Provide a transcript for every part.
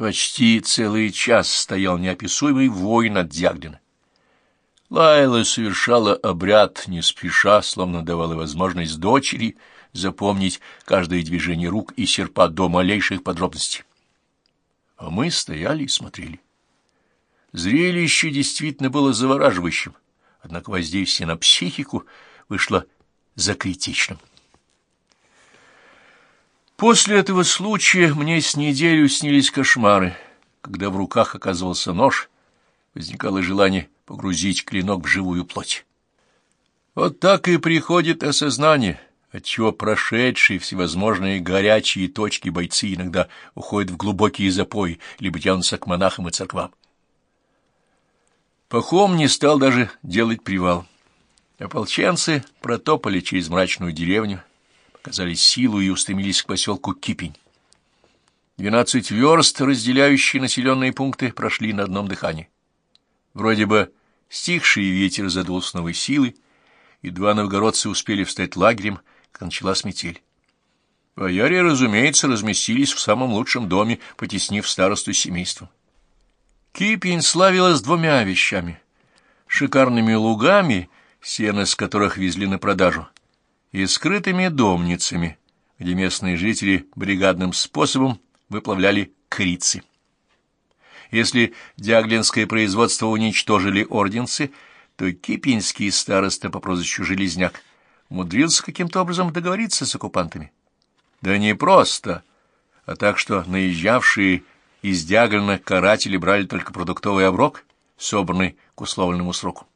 Почти целый час стоял неописуемый вой над Дяглина. Лайла совершала обряд не спеша, словно давала возможность дочери запомнить каждое движение рук и серпа до малейших подробностей. А мы стояли и смотрели. Зрелище действительно было завораживающим, однако воздействие на психику вышло закритичным. После этого случая мне с неделю снились кошмары. Когда в руках оказывался нож, возникало желание погрузить клинок в живую плоть. Вот так и приходит осознание, отчего прошедшие всевозможные горячие точки бойцы иногда уходят в глубокие запои, либо тянутся к монахам и церквам. Пахом не стал даже делать привал. Ополченцы протопали через мрачную деревню, показали силу и устремились к поселку Кипень. Двенадцать верст, разделяющие населенные пункты, прошли на одном дыхании. Вроде бы Стихший ветер задул с новой силой, и два новгородца успели встать лагерем, когда началась метель. Бояре, разумеется, разместились в самом лучшем доме, потеснив старосту семейства. Кипень славилась двумя вещами — шикарными лугами, сено с которых везли на продажу, и скрытыми домницами, где местные жители бригадным способом выплавляли крицы. Если дяглинское производство уничтожили орденцы, то кипинский староста по прозвищу Железняк умудрился каким-то образом договориться с оккупантами. Да не просто, а так, что наезжавшие из Дяглина каратели брали только продуктовый оброк, собранный к условленному сроку.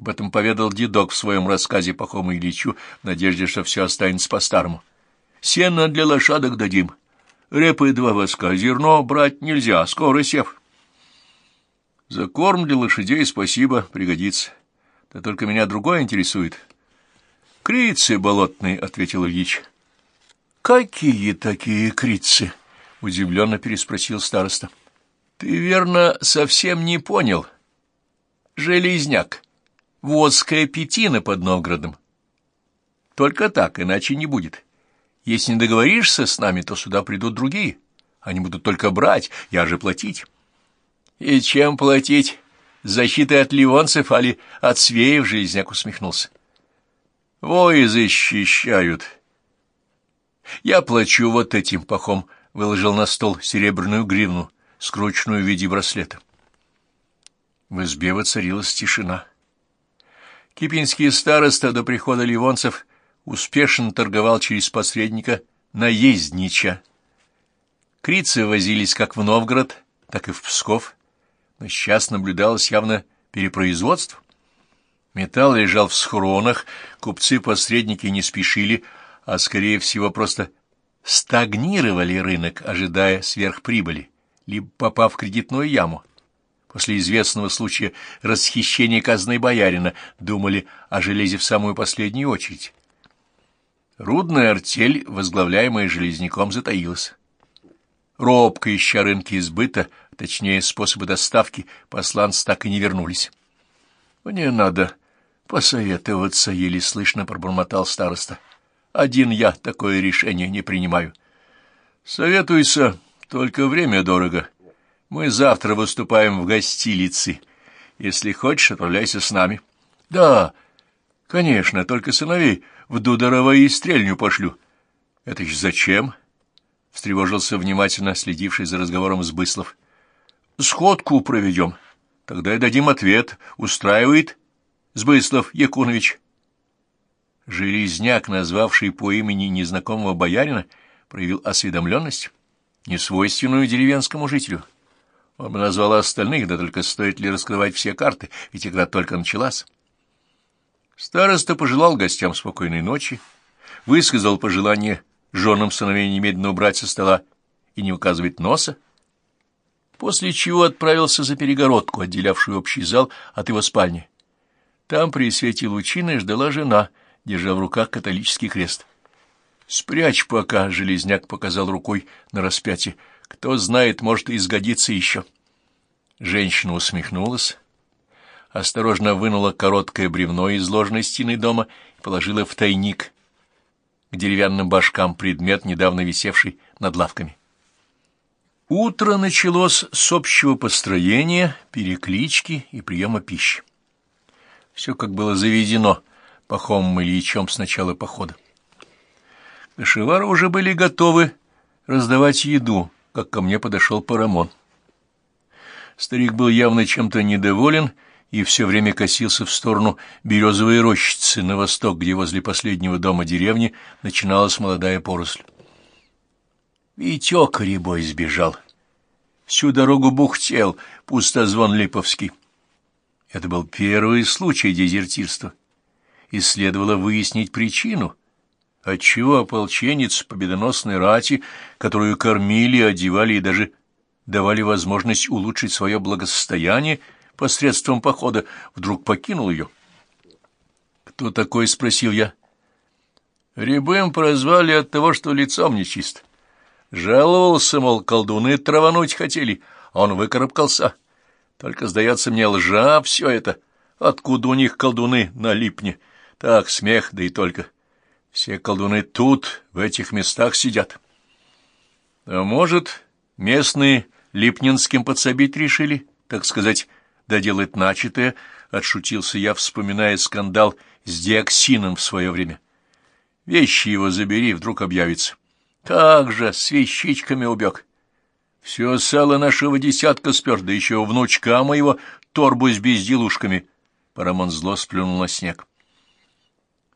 Об этом поведал дедок в своем рассказе Пахому Ильичу в надежде, что все останется по-старому. «Сено для лошадок дадим, Репы два воска, зерно брать нельзя, скоро сев. За корм для лошадей спасибо, пригодится. Да только меня другое интересует. Крицы болотные, — ответил Ильич. Какие такие крицы? — удивленно переспросил староста. Ты, верно, совсем не понял. Железняк. Водская пятина под Новгородом. Только так, иначе не будет. — если не договоришься с нами, то сюда придут другие. Они будут только брать, я же платить. И чем платить? Защитой от ливонцев, али от свеев, Железняк усмехнулся. Вои защищают. Я плачу вот этим пахом, выложил на стол серебряную гривну, скрученную в виде браслета. В избе воцарилась тишина. Кипинские староста до прихода ливонцев успешно торговал через посредника наезднича. Крицы возились как в Новгород, так и в Псков, но сейчас наблюдалось явно перепроизводство. Металл лежал в схронах, купцы-посредники не спешили, а, скорее всего, просто стагнировали рынок, ожидая сверхприбыли, либо попав в кредитную яму. После известного случая расхищения казны боярина думали о железе в самую последнюю очередь. Рудная артель, возглавляемая Железняком, затаилась. Робко ища рынки избыта, точнее, способы доставки, посланцы так и не вернулись. — Мне надо посоветоваться, — еле слышно пробормотал староста. — Один я такое решение не принимаю. — Советуйся, только время дорого. Мы завтра выступаем в гостилице. Если хочешь, отправляйся с нами. — Да, конечно, только сыновей в Дударова и стрельню пошлю. — Это ж зачем? — встревожился внимательно следивший за разговором Сбыслов. — Сходку проведем. Тогда и дадим ответ. Устраивает Сбыслов Якунович. Железняк, назвавший по имени незнакомого боярина, проявил осведомленность, несвойственную деревенскому жителю. Он бы назвал остальных, да только стоит ли раскрывать все карты, ведь игра только началась. Староста пожелал гостям спокойной ночи, высказал пожелание женам сыновей немедленно убрать со стола и не указывать носа, после чего отправился за перегородку, отделявшую общий зал от его спальни. Там при свете лучины ждала жена, держа в руках католический крест. «Спрячь пока», — железняк показал рукой на распятие. «Кто знает, может, и сгодится еще». Женщина усмехнулась, осторожно вынула короткое бревно из ложной стены дома и положила в тайник к деревянным башкам предмет, недавно висевший над лавками. Утро началось с общего построения, переклички и приема пищи. Все как было заведено Пахомом Ильичем с начала похода. Кашевары уже были готовы раздавать еду, как ко мне подошел Парамон. Старик был явно чем-то недоволен и все время косился в сторону березовой рощицы на восток, где возле последнего дома деревни начиналась молодая поросль. Витек рябой сбежал. Всю дорогу бухтел, пустозвон Липовский. Это был первый случай дезертирства, и следовало выяснить причину, отчего ополченец победоносной рати, которую кормили, одевали и даже давали возможность улучшить свое благосостояние посредством похода, вдруг покинул ее. «Кто такой?» — спросил я. «Рябым прозвали от того, что лицом нечист. Жаловался, мол, колдуны травануть хотели, а он выкарабкался. Только, сдается мне, лжа все это. Откуда у них колдуны на липне? Так, смех, да и только. Все колдуны тут, в этих местах сидят. А может, местные Липнинским подсобить решили, так сказать, доделать начатое, отшутился я, вспоминая скандал с диоксином в свое время. Вещи его забери, вдруг объявится. Как же, с вещичками убег. Все сало нашего десятка спер, да еще внучка моего торбу с безделушками. Парамон зло сплюнул на снег.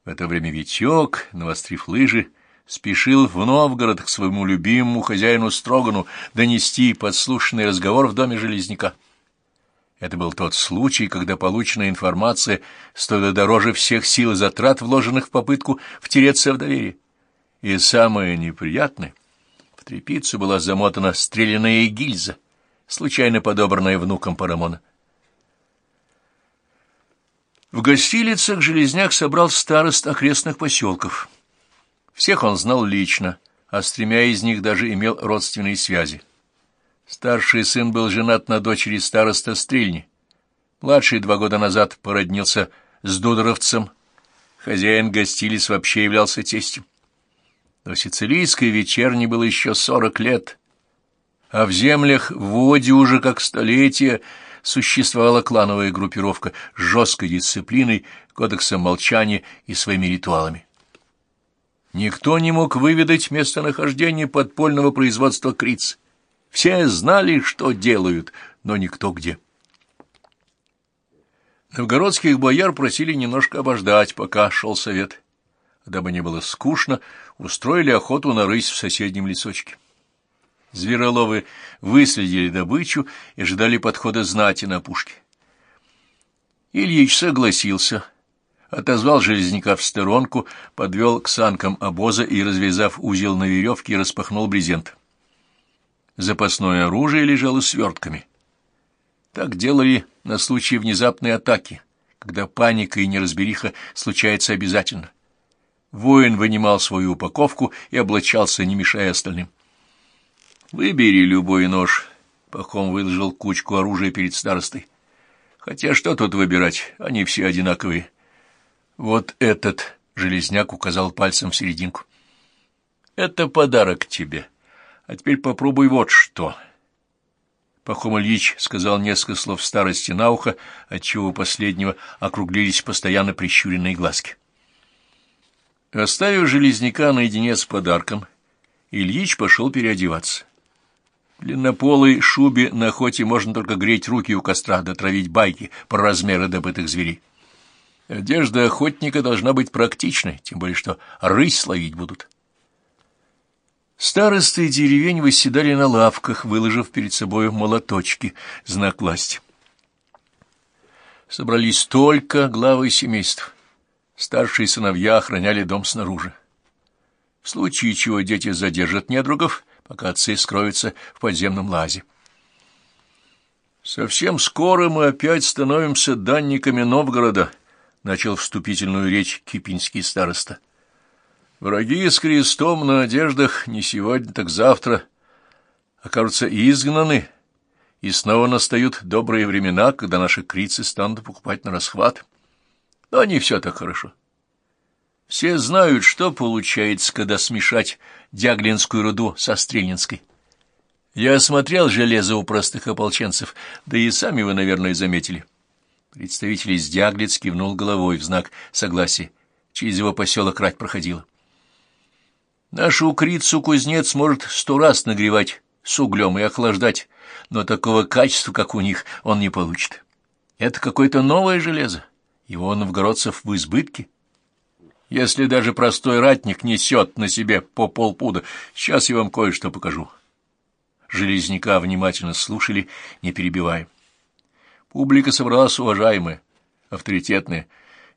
В это время Витек, навострив лыжи, спешил в Новгород к своему любимому хозяину Строгану донести подслушанный разговор в доме Железняка. Это был тот случай, когда полученная информация стоила дороже всех сил и затрат, вложенных в попытку втереться в доверие. И самое неприятное, в трепицу была замотана стрелянная гильза, случайно подобранная внуком Парамона. В гостилицах Железняк собрал старост окрестных поселков — всех он знал лично, а с тремя из них даже имел родственные связи. Старший сын был женат на дочери староста Стрельни. Младший два года назад породнился с Дудоровцем. Хозяин гостилиц вообще являлся тестем. До сицилийской вечерни было еще сорок лет, а в землях в воде уже как столетие существовала клановая группировка с жесткой дисциплиной, кодексом молчания и своими ритуалами. Никто не мог выведать местонахождение подпольного производства криц. Все знали, что делают, но никто где. Новгородских бояр просили немножко обождать, пока шел совет. Дабы не было скучно, устроили охоту на рысь в соседнем лесочке. Звероловы выследили добычу и ждали подхода знати на пушке. Ильич согласился, отозвал железняка в сторонку, подвел к санкам обоза и, развязав узел на веревке, распахнул брезент. Запасное оружие лежало свертками. Так делали на случай внезапной атаки, когда паника и неразбериха случается обязательно. Воин вынимал свою упаковку и облачался, не мешая остальным. «Выбери любой нож», — Пахом выложил кучку оружия перед старостой. «Хотя что тут выбирать, они все одинаковые». Вот этот железняк указал пальцем в серединку. Это подарок тебе. А теперь попробуй вот что. Пахом Ильич сказал несколько слов старости на ухо, отчего у последнего округлились постоянно прищуренные глазки. Оставив железняка наедине с подарком, Ильич пошел переодеваться. Длиннополой шубе на охоте можно только греть руки у костра, да травить байки про размеры добытых зверей. Одежда охотника должна быть практичной, тем более что рысь ловить будут. Старосты деревень восседали на лавках, выложив перед собой молоточки, знак власти. Собрались только главы семейств. Старшие сыновья охраняли дом снаружи. В случае чего дети задержат недругов, пока отцы скроются в подземном лазе. Совсем скоро мы опять становимся данниками Новгорода — начал вступительную речь кипинский староста. Враги с крестом на одеждах не сегодня, так завтра окажутся изгнаны, и снова настают добрые времена, когда наши крицы станут покупать на расхват. Но не все так хорошо. Все знают, что получается, когда смешать Дяглинскую руду со Стрельнинской. Я осмотрел железо у простых ополченцев, да и сами вы, наверное, заметили. Представитель из Дяглиц кивнул головой в знак согласия. Через его поселок рать проходила. Нашу укрицу кузнец может сто раз нагревать с углем и охлаждать, но такого качества, как у них, он не получит. Это какое-то новое железо. Его новгородцев в избытке. Если даже простой ратник несет на себе по полпуда, сейчас я вам кое-что покажу. Железняка внимательно слушали, не перебивая. Публика собралась уважаемая, авторитетная,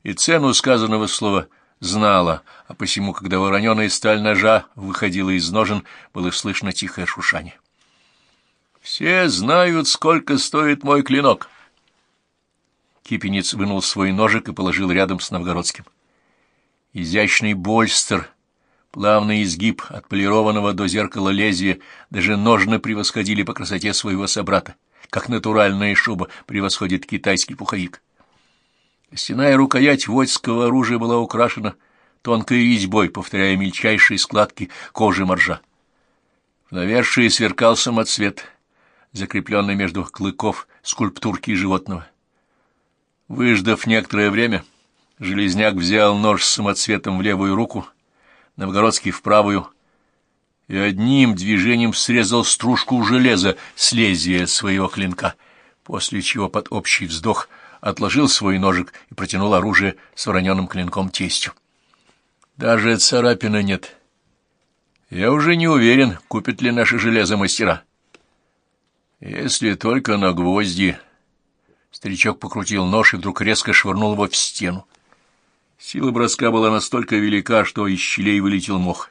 и цену сказанного слова знала, а посему, когда вороненая сталь ножа выходила из ножен, было слышно тихое шушание. «Все знают, сколько стоит мой клинок!» Кипенец вынул свой ножик и положил рядом с новгородским. Изящный больстер, плавный изгиб отполированного до зеркала лезвия, даже ножны превосходили по красоте своего собрата, как натуральная шуба превосходит китайский пуховик. Стеная рукоять войского оружия была украшена тонкой резьбой, повторяя мельчайшие складки кожи моржа. В навершии сверкал самоцвет, закрепленный между клыков скульптурки животного. Выждав некоторое время, Железняк взял нож с самоцветом в левую руку, Новгородский в правую, и одним движением срезал стружку железа с лезвия своего клинка, после чего под общий вздох отложил свой ножик и протянул оружие с вороненным клинком тестью. Даже царапины нет. Я уже не уверен, купят ли наши железо мастера. Если только на гвозди. Старичок покрутил нож и вдруг резко швырнул его в стену. Сила броска была настолько велика, что из щелей вылетел мох.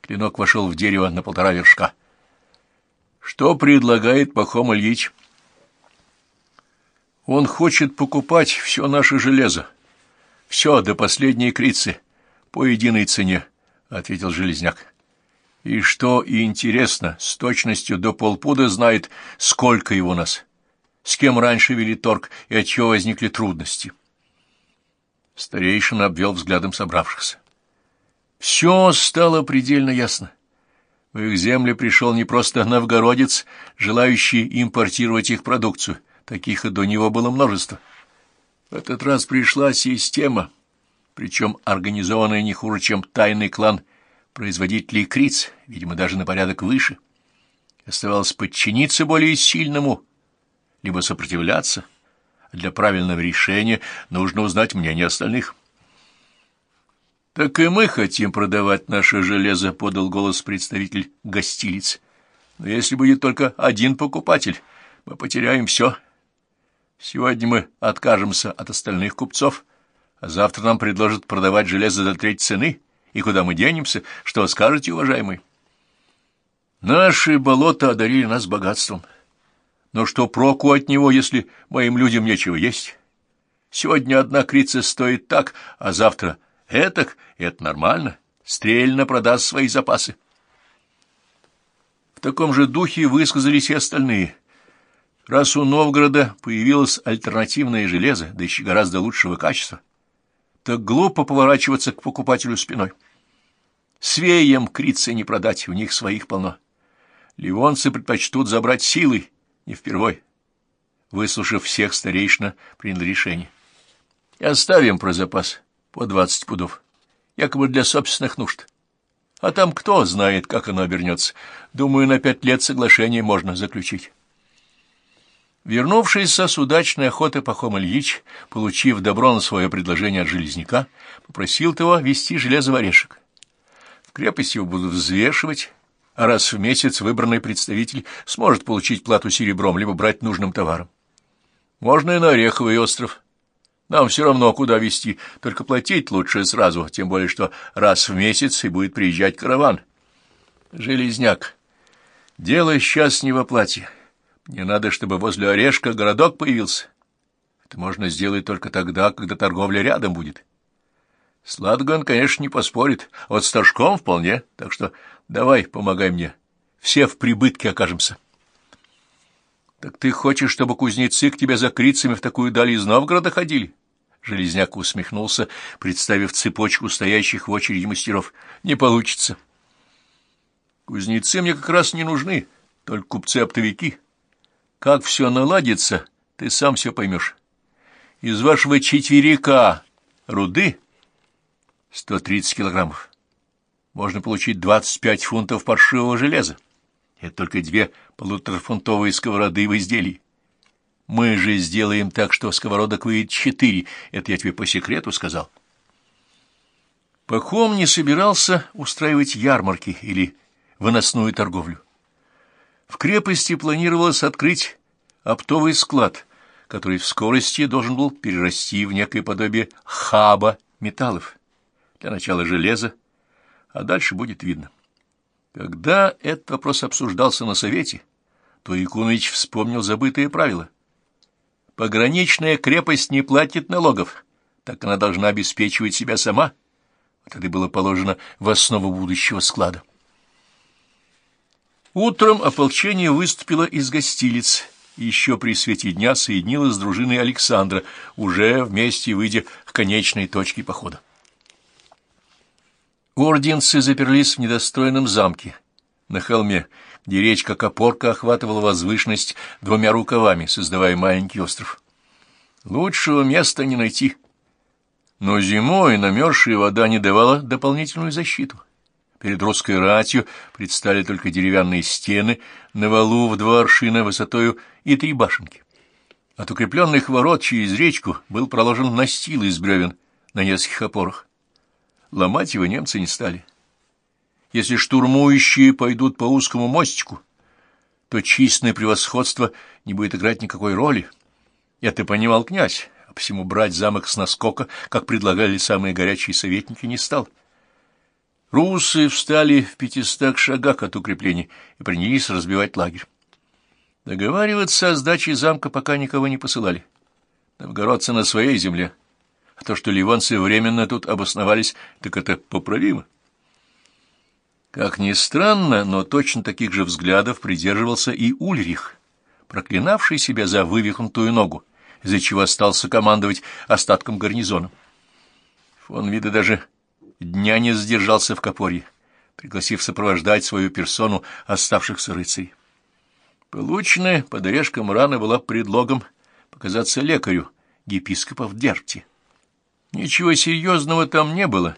Клинок вошел в дерево на полтора вершка. Что предлагает Пахом Ильич? Он хочет покупать все наше железо. Все до последней крицы, по единой цене, — ответил Железняк. И что и интересно, с точностью до полпуда знает, сколько его нас, с кем раньше вели торг и от чего возникли трудности. — Старейшина обвел взглядом собравшихся. Все стало предельно ясно. В их земли пришел не просто новгородец, желающий импортировать их продукцию. Таких и до него было множество. В этот раз пришла система, причем организованная не хуже, чем тайный клан производителей криц, видимо, даже на порядок выше. Оставалось подчиниться более сильному, либо сопротивляться — для правильного решения нужно узнать мнение остальных. «Так и мы хотим продавать наше железо», — подал голос представитель гостилиц. «Но если будет только один покупатель, мы потеряем все. Сегодня мы откажемся от остальных купцов, а завтра нам предложат продавать железо до треть цены. И куда мы денемся? Что скажете, уважаемый?» «Наши болота одарили нас богатством». Но что проку от него, если моим людям нечего есть? Сегодня одна крица стоит так, а завтра этак, и это нормально. Стрельно продаст свои запасы. В таком же духе высказались и остальные. Раз у Новгорода появилось альтернативное железо, да еще гораздо лучшего качества, так глупо поворачиваться к покупателю спиной. Свеям крицы не продать, у них своих полно. Ливонцы предпочтут забрать силой, не впервой. Выслушав всех, старейшина принял решение. Оставим про запас по двадцать пудов, якобы для собственных нужд. А там кто знает, как оно обернется. Думаю, на пять лет соглашение можно заключить. Вернувшийся с удачной охоты Пахом Ильич, получив добро на свое предложение от железняка, попросил того вести железо в орешек. В крепости его будут взвешивать, раз в месяц выбранный представитель сможет получить плату серебром, либо брать нужным товаром. Можно и на Ореховый остров. Нам все равно, куда везти, только платить лучше сразу, тем более, что раз в месяц и будет приезжать караван. Железняк, дело сейчас не в оплате. Мне надо, чтобы возле Орешка городок появился. Это можно сделать только тогда, когда торговля рядом будет. Сладган, конечно, не поспорит, а вот с Торжком вполне, так что давай, помогай мне. Все в прибытке окажемся. Так ты хочешь, чтобы кузнецы к тебе за крицами в такую даль из Новгорода ходили? Железняк усмехнулся, представив цепочку стоящих в очереди мастеров. Не получится. Кузнецы мне как раз не нужны. только купцы-оптовики. Как все наладится, ты сам все поймешь. Из вашего четверика руды 130 килограммов можно получить 25 фунтов паршивого железа. Это только две полуторафунтовые сковороды в изделии. Мы же сделаем так, что сковородок выйдет четыре. Это я тебе по секрету сказал. Пахом не собирался устраивать ярмарки или выносную торговлю. В крепости планировалось открыть оптовый склад, который в скорости должен был перерасти в некое подобие хаба металлов. Для начала железа, а дальше будет видно. Когда этот вопрос обсуждался на совете, то Якунович вспомнил забытые правила. Пограничная крепость не платит налогов, так она должна обеспечивать себя сама. Вот это было положено в основу будущего склада. Утром ополчение выступило из гостилиц, еще при свете дня соединилось с дружиной Александра, уже вместе выйдя к конечной точке похода. Орденцы заперлись в недостроенном замке на холме, где речка Копорка охватывала возвышенность двумя рукавами, создавая маленький остров. Лучшего места не найти. Но зимой намерзшая вода не давала дополнительную защиту. Перед русской ратью предстали только деревянные стены на валу в два аршина высотою и три башенки. От укрепленных ворот через речку был проложен настил из бревен на нескольких опорах. Ломать его немцы не стали. Если штурмующие пойдут по узкому мостику, то численное превосходство не будет играть никакой роли. Это понимал князь, а посему брать замок с наскока, как предлагали самые горячие советники, не стал. Русы встали в пятистах шагах от укреплений и принялись разбивать лагерь. Договариваться о сдаче замка пока никого не посылали. Новгородцы на своей земле — а то, что ливонцы временно тут обосновались, так это поправимо. Как ни странно, но точно таких же взглядов придерживался и Ульрих, проклинавший себя за вывихнутую ногу, из-за чего остался командовать остатком гарнизона. Фон Вида даже дня не задержался в Копорье, пригласив сопровождать свою персону оставшихся рыцарей. Полученная под орешком рана была предлогом показаться лекарю епископа в Дерпте. Ничего серьезного там не было,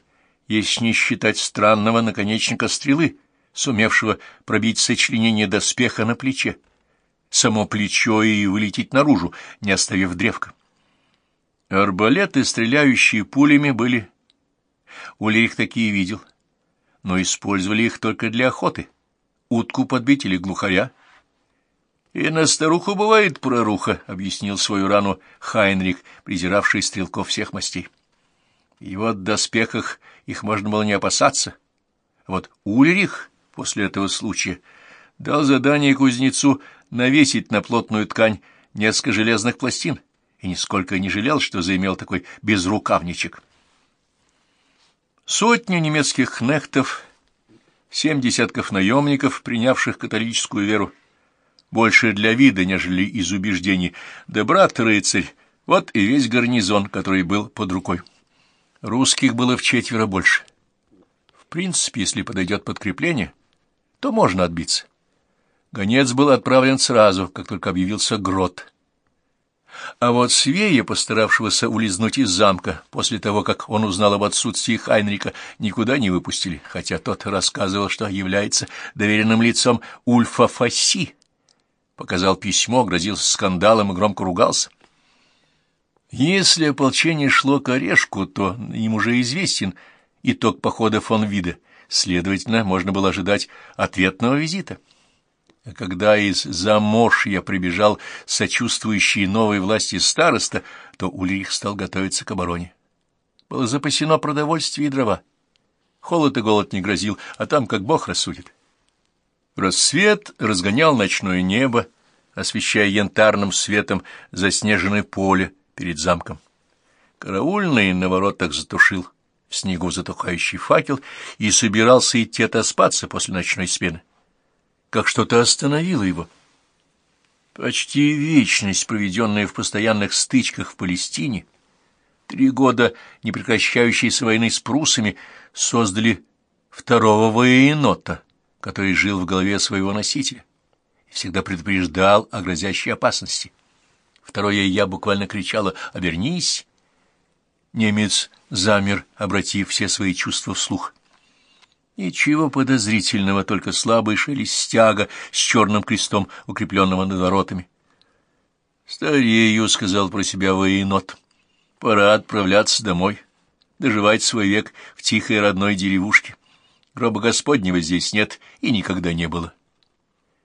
если не считать странного наконечника стрелы, сумевшего пробить сочленение доспеха на плече, само плечо и вылететь наружу, не оставив древка. Арбалеты, стреляющие пулями, были... Улерих такие видел, но использовали их только для охоты. Утку подбить или глухаря. «И на старуху бывает проруха», — объяснил свою рану Хайнрих, презиравший стрелков всех мастей. И в доспехах их можно было не опасаться. Вот Ульрих после этого случая дал задание кузнецу навесить на плотную ткань несколько железных пластин и нисколько не жалел, что заимел такой безрукавничек. Сотни немецких хнехтов, семь десятков наемников, принявших католическую веру, больше для вида, нежели из убеждений, да брат-рыцарь, вот и весь гарнизон, который был под рукой. Русских было в четверо больше. В принципе, если подойдет подкрепление, то можно отбиться. Гонец был отправлен сразу, как только объявился грот. А вот Свея, постаравшегося улизнуть из замка, после того, как он узнал об отсутствии Хайнрика, никуда не выпустили, хотя тот рассказывал, что является доверенным лицом Ульфа Фасси. Показал письмо, грозился скандалом и громко ругался. Если ополчение шло к орешку, то им уже известен итог похода фон Вида, следовательно, можно было ожидать ответного визита. А когда из Замошья прибежал сочувствующий новой власти староста, то Ульрих стал готовиться к обороне. Было запасено продовольствие и дрова. Холод и голод не грозил, а там как бог рассудит. Рассвет разгонял ночное небо, освещая янтарным светом заснеженное поле, перед замком. Караульный на воротах затушил в снегу затухающий факел и собирался идти отоспаться после ночной смены. Как что-то остановило его. Почти вечность, проведенная в постоянных стычках в Палестине, три года непрекращающейся войны с прусами, создали второго военота, который жил в голове своего носителя и всегда предупреждал о грозящей опасности. Второе я буквально кричала «Обернись!». Немец замер, обратив все свои чувства вслух. Ничего подозрительного, только слабый шелест стяга с черным крестом, укрепленного над воротами. «Старею», — сказал про себя военот, — «пора отправляться домой, доживать свой век в тихой родной деревушке. Гроба Господнего здесь нет и никогда не было».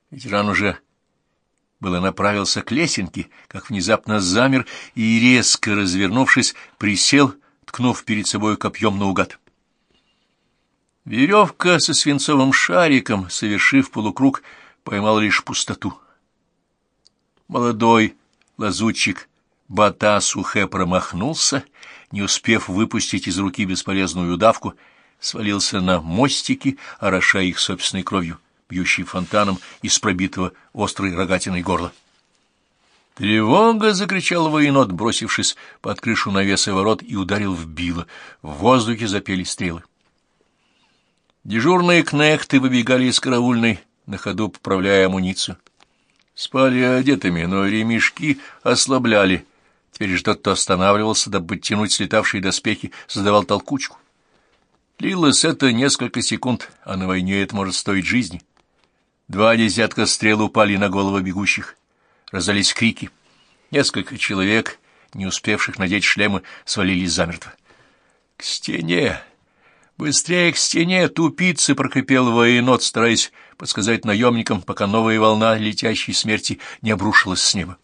Ветеран уже было направился к лесенке, как внезапно замер и, резко развернувшись, присел, ткнув перед собой копьем наугад. Веревка со свинцовым шариком, совершив полукруг, поймала лишь пустоту. Молодой лазутчик Батасухе промахнулся, не успев выпустить из руки бесполезную удавку, свалился на мостики, орошая их собственной кровью бьющий фонтаном из пробитого острой рогатиной горла. «Тревога!» — закричал военот, бросившись под крышу навеса ворот и ударил в било. В воздухе запели стрелы. Дежурные кнехты выбегали из караульной, на ходу поправляя амуницию. Спали одетыми, но ремешки ослабляли. Теперь же тот, кто останавливался, дабы подтянуть слетавшие доспехи, задавал толкучку. Длилось это несколько секунд, а на войне это может стоить жизни. Два десятка стрел упали на головы бегущих. Раздались крики. Несколько человек, не успевших надеть шлемы, свалились замертво. — К стене! Быстрее к стене! Тупицы! — прокрепел военот, стараясь подсказать наемникам, пока новая волна летящей смерти не обрушилась с неба.